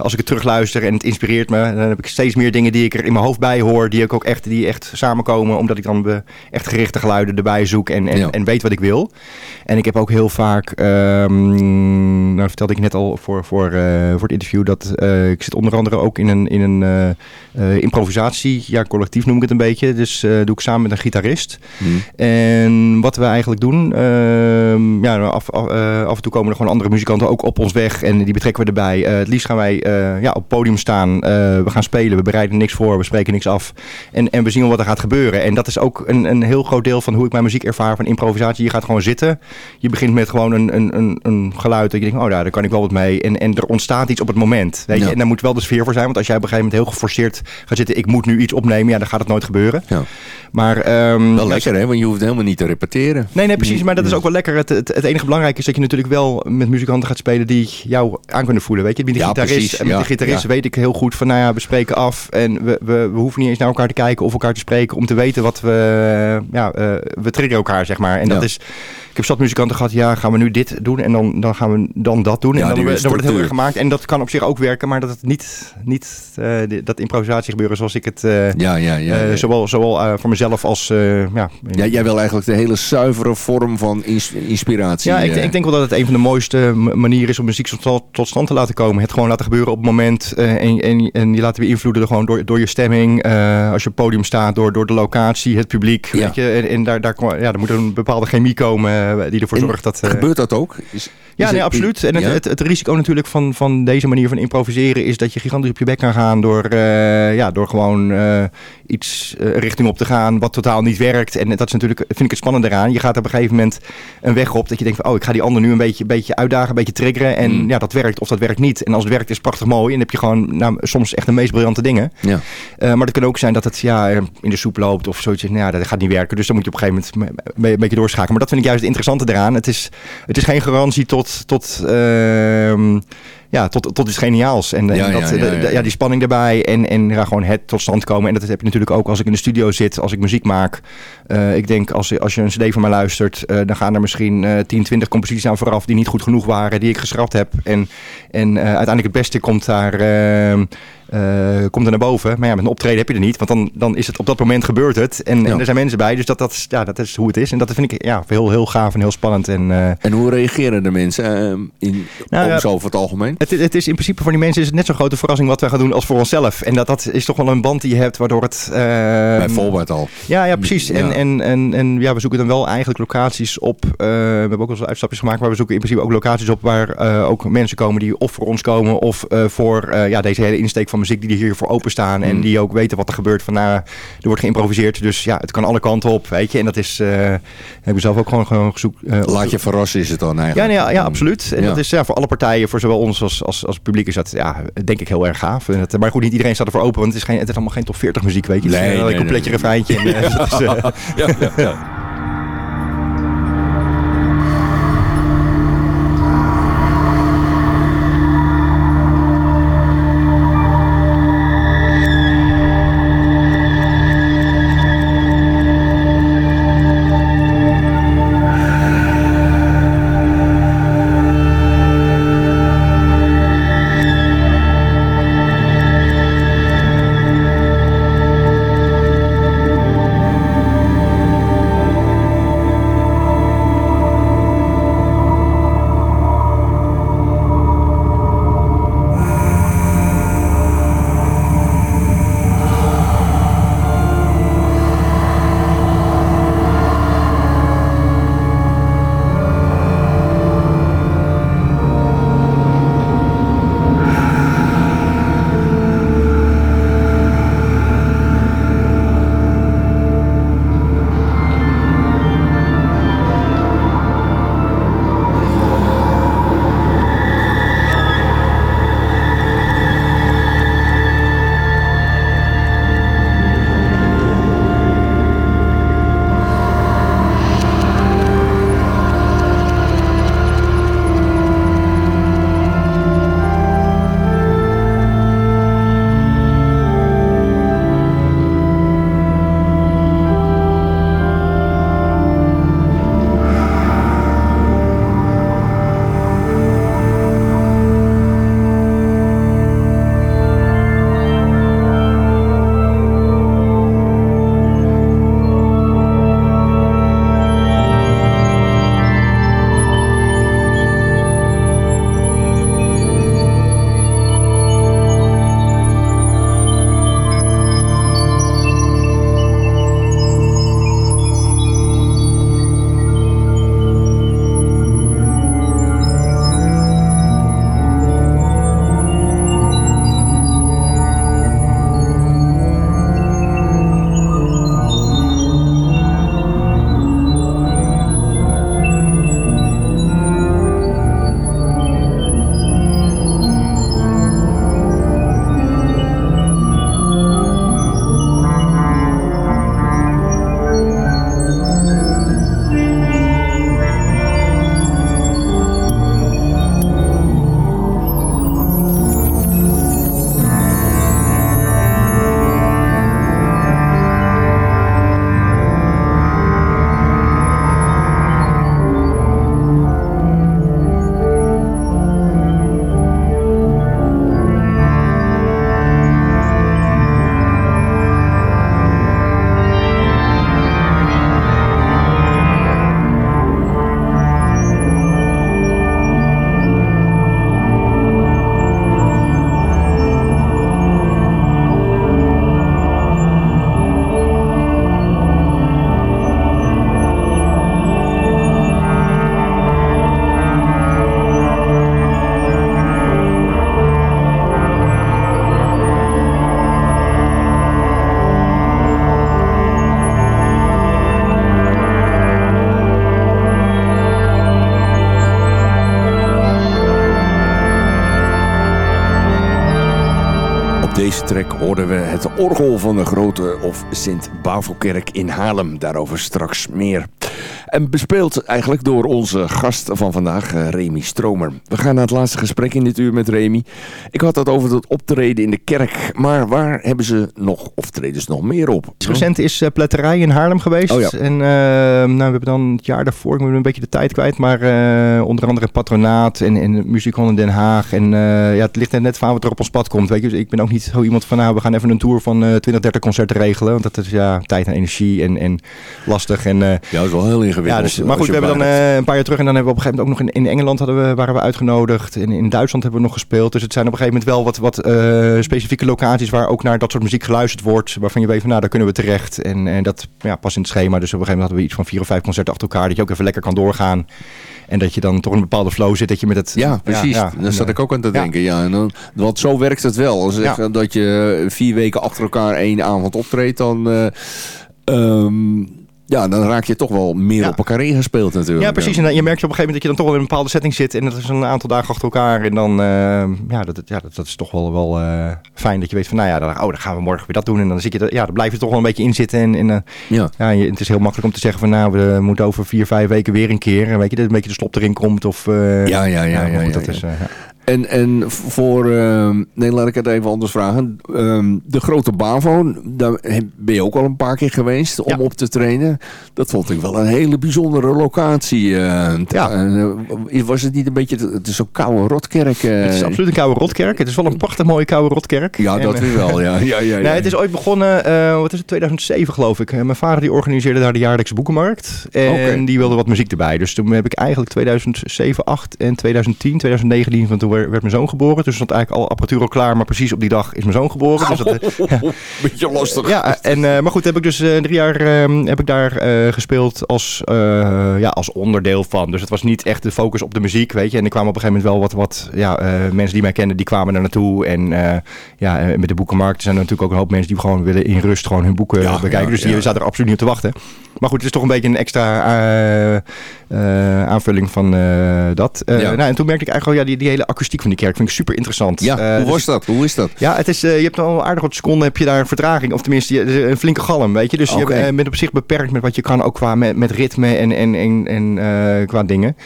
als ik het terugluister en het inspireert me, dan heb ik steeds meer dingen die ik er in mijn hoofd bij hoor, die ik ook echt, die echt samenkomen, omdat ik dan echt gerichte geluiden erbij zoek en, en, Ja. en weet wat ik wil. En ik heb ook heel vaak, ehm, nou vertelde ik net al voor, voor, eh, voor het interview, dat eh, ik zit onder andere ook in een, in een eh, improvisatie, ja collectief noem ik het een beetje. Dus doe ik samen met een gitarist. Hm. En wat we eigenlijk doen, ehm, ja, nou, af, af, af en toe komen er gewoon andere muzikanten ook op ons weg en die betrekken we erbij. Het liefst gaan wij ja, op podium staan, we gaan spelen, we bereiden niks voor, we spreken niks af en, en we zien wel wat er gaat gebeuren. En dat is ook een, een heel groot deel van hoe ik mijn muziek ervaar van improvisatie. Je gaat gewoon zitten, je begint met gewoon een, een, een, een geluid dat je denkt, oh daar, daar kan ik wel wat mee. En, en er ontstaat iets op het moment. Weet je? Ja. En daar moet wel de sfeer voor zijn, want als jij op een gegeven moment heel geforceerd gaat zitten, ik moet nu iets opnemen, ja, dan gaat het nooit gebeuren. Ja. Maar, ehm, Wel lekker hè, want je hoeft helemaal niet te repeteren. Nee, nee, precies. Maar dat is ook wel lekker. Het, het, het enige belangrijke is dat je natuurlijk wel met muzikanten gaat spelen die jou aan kunnen voelen. Weet je, met de Ja, gitarist, en met de gitarist weet ik heel goed van, nou ja, we spreken af en we, we, we hoeven niet eens naar elkaar te kijken of elkaar te spreken om te weten wat we, ja, eh, we triggeren elkaar, zeg maar. En dat is, ik heb zat muzikanten gehad, ja, gaan we nu dit doen en dan, dan gaan we dan dat doen. Ja, en dan, wordt het heel erg gemaakt. En dat kan op zich ook werken, maar dat het niet, niet eh, die- dat improvisatie gebeuren zoals ik het, eh, Ja, ja, ja. eh, ja. zowel, zowel eh, voor mezelf als, eh, ja, Ja, jij wil eigenlijk de hele zuivere vorm van ins- inspiratie. Ja, ik, eh, ik denk wel dat het een van de mooiste manieren is om muziek tot, tot stand te laten komen. Het gewoon laten gebeuren op het moment. eh, en, en, en die laten beïnvloeden gewoon door, door je stemming. eh, als je op het podium staat, door, door de locatie, het publiek. Ja. Weet je? En, en daar, daar, ja, er moet een bepaalde chemie komen eh, die ervoor En zorgt dat... eh, Gebeurt dat ook? Is, ja, is nee, het- absoluut. En het, ja? het, het risico natuurlijk van, van deze manier van improviseren is dat je gigantisch op je bek kan gaan door, eh, ja, door gewoon eh, iets eh, richting op te gaan wat totaal niet werkt. En dat is natuurlijk, vind ik het spannende eraan. Je gaat op een gegeven moment een weg op dat je denkt van, oh, ik ga die ander nu een beetje, een beetje uitdagen, een beetje triggeren. En Mm. ja, dat werkt of dat werkt niet. En als het werkt is prachtig mooi. En dan heb je gewoon nou, soms echt de meest briljante dingen. Ja. Eh, maar het kan ook zijn dat het ja, in de soep loopt of zoiets. Nou ja, dat gaat niet werken. Dus dan moet je op een gegeven moment me- me- een beetje doorschakelen. Maar dat vind ik juist het interessante eraan. Het is, het is geen garantie tot, tot, ehm, ja, tot, tot iets geniaals. En, en Ja, dat, ja, die spanning erbij en, en gewoon het tot stand komen. En dat heb je natuurlijk ook als ik in de studio zit, als ik muziek maak. Eh, ik denk, als, als je een cd van mij luistert, eh, dan gaan er misschien eh 10, 20 composities aan vooraf die niet goed genoeg waren, die ik geschrapt heb. En, en eh, uiteindelijk het beste komt daar... ehm, eh, komt er naar boven. Maar ja, met een optreden heb je er niet. Want dan, dan is het op dat moment gebeurt het. En, Ja. en er zijn mensen bij. Dus dat, dat, is- ja, dat is hoe het is. En dat vind ik ja, heel, heel gaaf en heel spannend. En, eh, En hoe reageren de mensen eh, in, Nou, om zo over het algemeen? het, het is in principe voor die mensen is het net zo'n grote verrassing wat wij gaan doen als voor onszelf. En dat, dat is toch wel een band die je hebt waardoor het... eh, Bijvoorbeeld al. Ja, ja, precies. En, en, en, en ja, we zoeken dan wel eigenlijk locaties op. we hebben ook wel eens uitstapjes gemaakt, maar we zoeken in principe ook locaties op waar ook mensen komen die of voor ons komen of voor ja, deze hele insteek van muziek die er hiervoor openstaan. En Mm. die ook weten wat er gebeurt. Van, nou, er wordt geïmproviseerd, dus ja, het kan alle kanten op, weet je. En dat is, eh heb ik zelf ook gewoon, gewoon gezoekt. eh, Laat je verrassen is het dan ja, eigenlijk. nee, ja, ja, absoluut. En Ja. dat is ja, voor alle partijen, voor zowel ons als, als, als publiek, is dat ja, denk ik heel erg gaaf. En het, maar goed, niet iedereen staat ervoor open, want het is, geen, het is allemaal geen top 40 muziek, weet je. Het is Nee, wel nee, een completje nee, refreintje. En, dat eh, Ja, orgel van de Grote of Sint Bavelkerk in Haarlem. Daarover straks meer. En bespeeld eigenlijk door onze gast van vandaag, eh, Remy Stromer. We gaan naar het laatste gesprek in dit uur met Remy. Ik had het over het optreden in de kerk. Maar waar hebben ze nog optredens nog meer op? Recent is uh, Pletterij in Haarlem geweest. Oh ja. En uh, nou, we hebben dan het jaar daarvoor, ik moet een beetje de tijd kwijt, maar uh, onder andere Patronaat en, en Musicon in Den Haag. En ja, het ligt net van wat er op ons pad komt. Weet je? Dus ik ben ook niet zo iemand van, nou, we gaan even een tour van 20, 30 concerten regelen. Want dat is ja, tijd en energie en, en lastig. En, ja, dat is wel heel ingewikkeld. Ja, dus, maar goed, we hebben dan een paar jaar terug en dan hebben we op een gegeven moment ook nog in, in Engeland hadden we, waren we uitgenodigd. En in Duitsland hebben we nog gespeeld. Dus het zijn op een gegeven moment wel wat, wat specifieke locaties waar ook naar dat soort muziek geluisterd wordt. Waarvan je weet van, nou, daar kunnen we terecht. En, en dat ja, pas in het schema. Dus op een gegeven moment hadden we iets van vier of vijf concerten achter elkaar. Dat je ook even lekker kan doorgaan. En dat je dan toch een bepaalde flow zit. Dat je met het... Ja, precies. Ja, Daar zat ik ook aan te denken. Ja. en dan, want zo werkt het wel. Als dat je vier weken achter elkaar één avond optreedt, dan... Uh, um, ja, dan raak je toch wel meer ja. op elkaar ingespeeld natuurlijk. Ja, precies. En je merkt op een gegeven moment dat je dan toch wel in een bepaalde setting zit. En dat is een aantal dagen achter elkaar. En dan, uh, ja, dat, ja dat, dat, is toch wel, wel uh, fijn dat je weet van, nou ja, dan, oh, dan gaan we morgen weer dat doen. En dan zit je, ja, dan blijf je toch wel een beetje in zitten. En, en uh, ja. ja je, het is heel makkelijk om te zeggen van, nou, we moeten over vier, vijf weken weer een keer. En weet je, dat een beetje de stop erin komt. Of, ja, ja, ja. ja, ja, ja dat is, en, en voor, uh, nee, laat ik het even anders vragen. Um, de grote Bavo, daar ben je ook al een paar keer geweest om ja. op te trainen. Dat vond ik wel een hele bijzondere locatie. Uh, ja. Uh, was het niet een beetje, het is zo'n koude rotkerk. Het is absoluut een koude rotkerk. Het is wel een prachtig mooie koude rotkerk. Ja, en, dat weer wel, ja. ja, ja, ja. Nee, het is ooit begonnen, wat is het, 2007 geloof ik. mijn vader die organiseerde daar de jaarlijkse boekenmarkt. En okay. die wilde wat muziek erbij. Dus toen heb ik eigenlijk 2007, 8 en 2010, 2019 van toen werd mijn zoon geboren. Dus stond eigenlijk al apparatuur al klaar. Maar precies op die dag is mijn zoon geboren. Dus dat, ja. Beetje lastig. Ja, en, uh, maar goed, heb ik dus drie jaar uh, heb ik daar gespeeld als, ja, als onderdeel van. Dus het was niet echt de focus op de muziek, weet je. En er kwamen op een gegeven moment wel wat, wat ja, mensen die mij kenden, die kwamen daar naartoe. En ja, met de boekenmarkt zijn er natuurlijk ook een hoop mensen die gewoon willen in rust gewoon hun boeken ja, bekijken. dus die zaten er absoluut niet op te wachten. Maar goed, het is toch een beetje een extra uh, aanvulling van uh, dat. Ja. nou, en toen merkte ik eigenlijk al, ja, die, die hele akoestiek van die kerk vind ik super interessant. Ja, hoe was dus, dat? Hoe is dat? Ja, het is, je hebt al aardig wat seconden heb je daar een vertraging. Of tenminste, een flinke galm, weet je. Dus okay. je bent op zich beperkt met wat je kan, ook qua met, met ritme en, en, en, en qua dingen.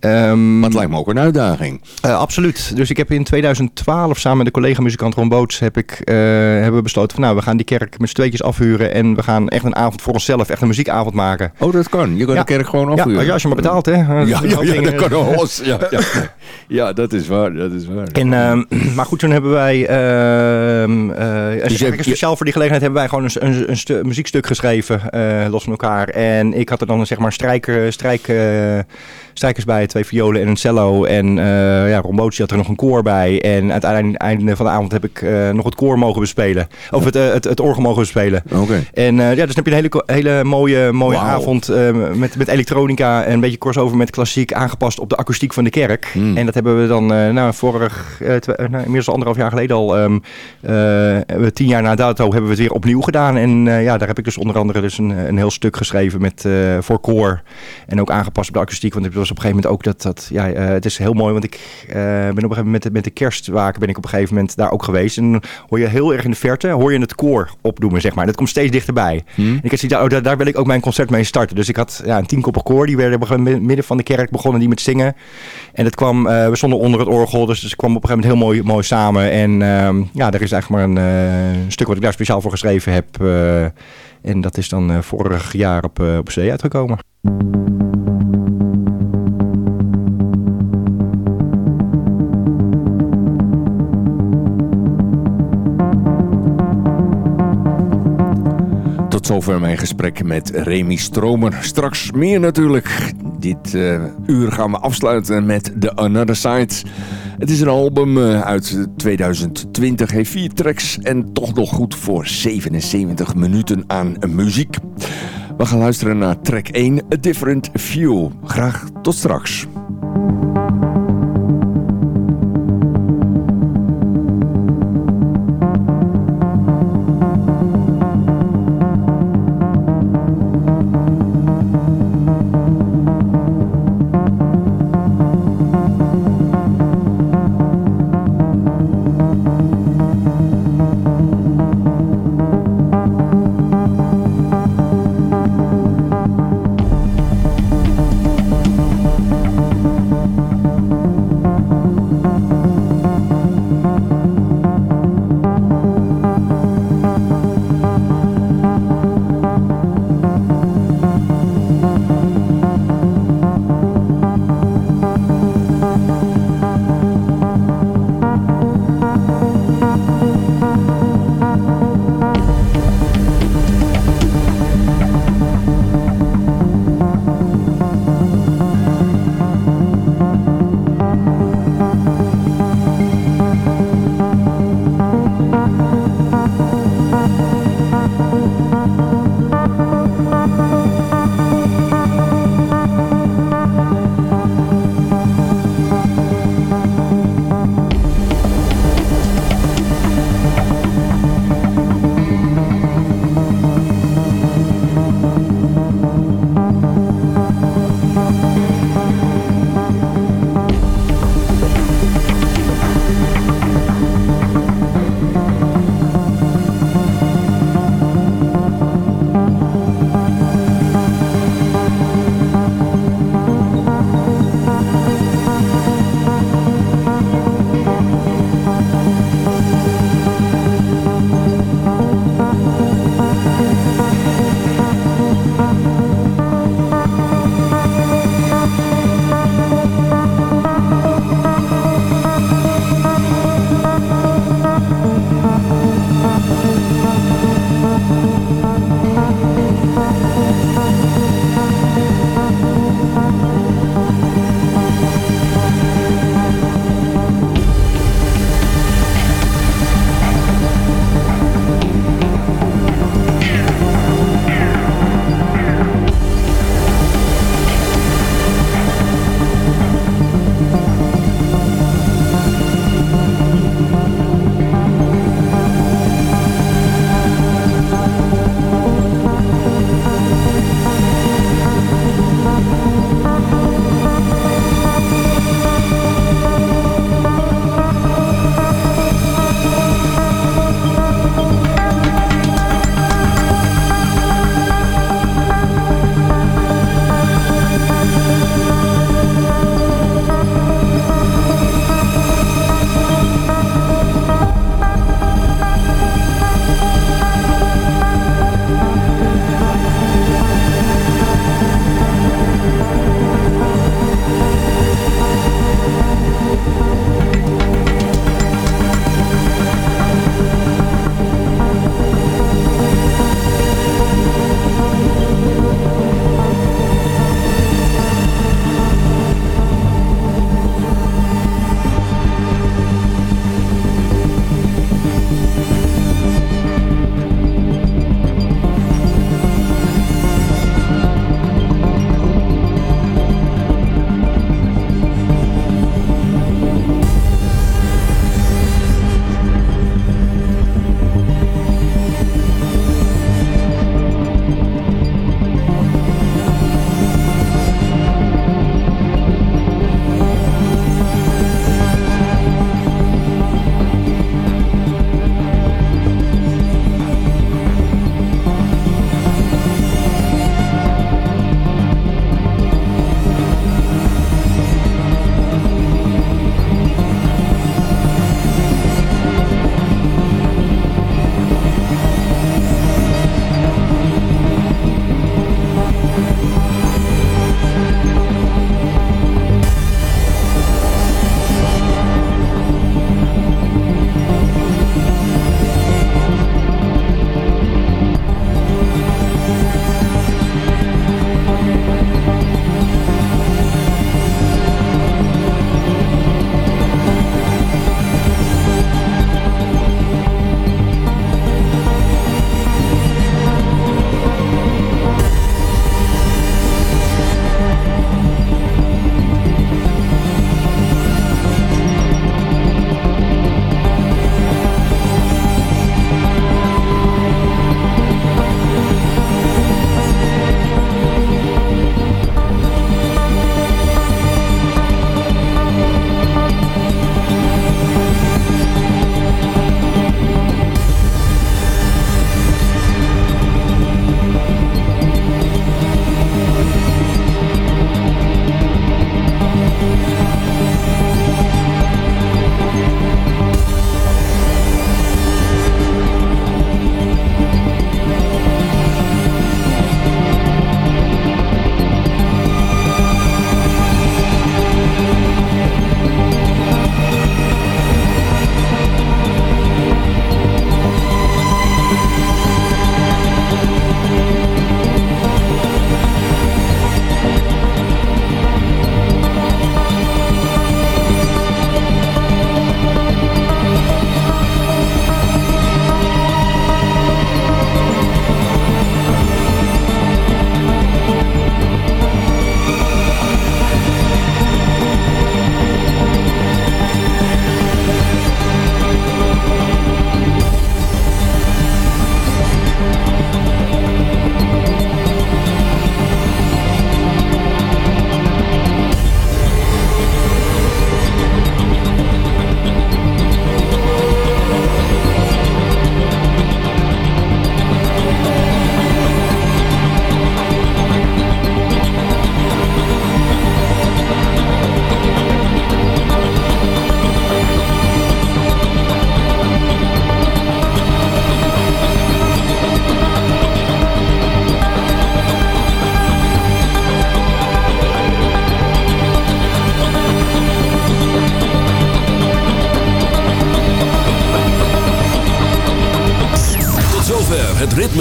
Um, maar het lijkt me ook een uitdaging. absoluut. Dus ik heb in 2012 samen met de collega-muzikant Ron Boots heb ik, hebben we besloten van nou, we gaan die kerk met z'n tweetjes afhuren en we gaan echt een avond voor onszelf, echt een muziekavond maken. Oh, dat kan. Je kan ja. de kerk gewoon afhuren. Ja, als je maar betaalt, hè. Ja, ja, ja, dat kan alles. Ja. ja, dat is waar. Dat is waar. En, uh, maar goed, toen hebben wij... Uh, uh, dus speciaal voor die gelegenheid hebben wij gewoon een, een, een, stu muziekstuk geschreven, uh, los van elkaar. En ik had er dan zeg maar strijk... strijk strijkers bij, twee violen en een cello. En uh, ja, Ron had er nog een koor bij. En aan het einde van de avond heb ik uh, nog het koor mogen bespelen. Of het, uh, het, het orgel mogen bespelen. Okay. En ja, dus dan heb je een hele, hele mooie, mooie wow. avond met, met elektronica en een beetje crossover met klassiek aangepast op de akoestiek van de kerk. Mm. En dat hebben we dan nou, vorig, nou, inmiddels anderhalf jaar geleden al, um, tien jaar na dato, hebben we het weer opnieuw gedaan. En ja, daar heb ik dus onder andere dus een, een heel stuk geschreven met, voor koor. En ook aangepast op de akoestiek, want het was op een gegeven moment ook dat, dat ja, uh, het is heel mooi, want ik uh, ben op een gegeven moment met, met de kerstwaken ben ik op een gegeven moment daar ook geweest. En dan hoor je heel erg in de verte, hoor je het koor opdoemen, zeg maar. Dat komt steeds dichterbij. Hmm. En ik had zoiets, oh, daar, daar wil ik ook mijn concert mee starten. Dus ik had ja, een tienkoppig koor, die werden midden van de kerk begonnen die met zingen. En dat kwam, uh, we stonden onder het orgel, dus het kwam op een gegeven moment heel mooi, mooi samen. En uh, ja, er is eigenlijk maar een stuk wat ik daar speciaal voor geschreven heb. En dat is dan vorig jaar op, op zee uitgekomen. Zover mijn gesprek met Remy Stromer. Straks meer natuurlijk. Dit uh, uur gaan we afsluiten met The Another Side. Het is een album uh, uit 2020, heeft vier tracks en toch nog goed voor 77 minuten aan muziek. We gaan luisteren naar track 1, A Different View. Graag tot straks.